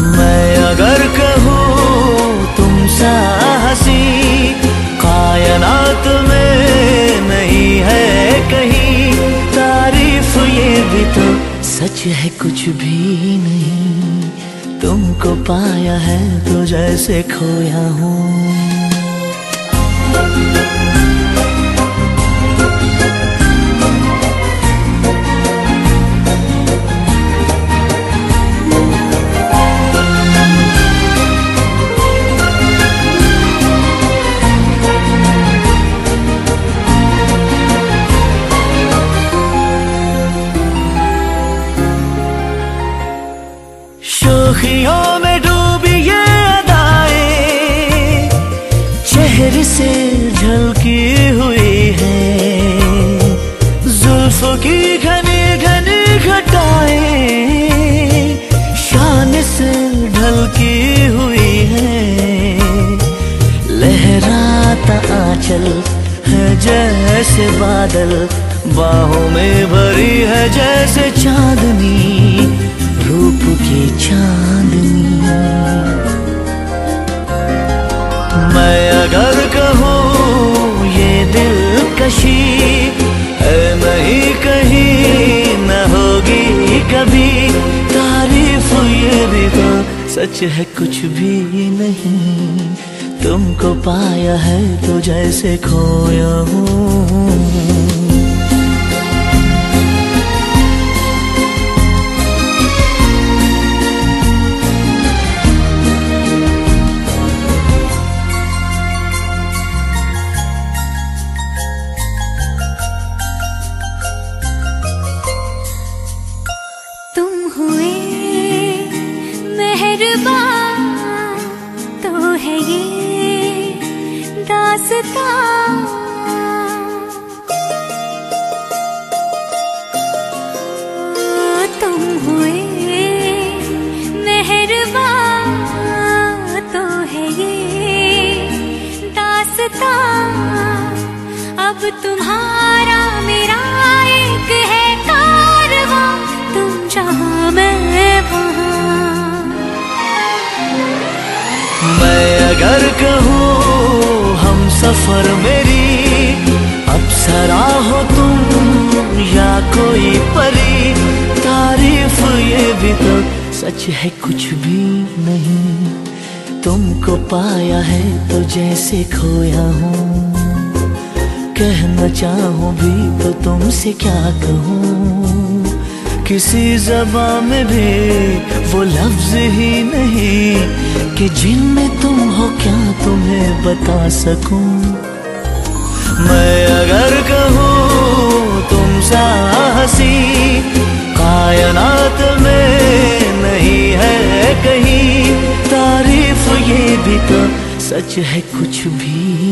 मैं अगर कहूँ तुम सा हसी, कायनात में नहीं है कहीं। तारीफ़ ये भी तो सच है, कुछ भी नहीं। तुमको पाया है तो जैसे खोया हूँ। झलकी हुई है। जुल्फों की घनी घनी घटाएँ, शान से ढलकी हुई है। लहराता आंचल है जैसे बादल, बाहों में भरी है जैसे चांदनी, रूप की चांदनी। सच है कुछ भी नहीं। तुमको पाया है तो जैसे खोया हूँ। तुम तो है दासता अब तुम्हारा मेरा एक है सफ़र मेरी। अप्सरा हो तुम या कोई परी। तारीफ़ ये भी तो सच है, कुछ भी नहीं। तुमको पाया है तो जैसे खोया हूँ। कहना चाहूँ भी तो तुमसे क्या कहूँ? किसी जबा में भी वो लफ्ज ही नहीं कि जिनमें तुम हो क्या तुम्हें बता सकूँ? मैं अगर कहूँ तुम सा हसी, कायनात में नहीं है कहीं, तारीफ़ ये भी तो सच है कुछ भी।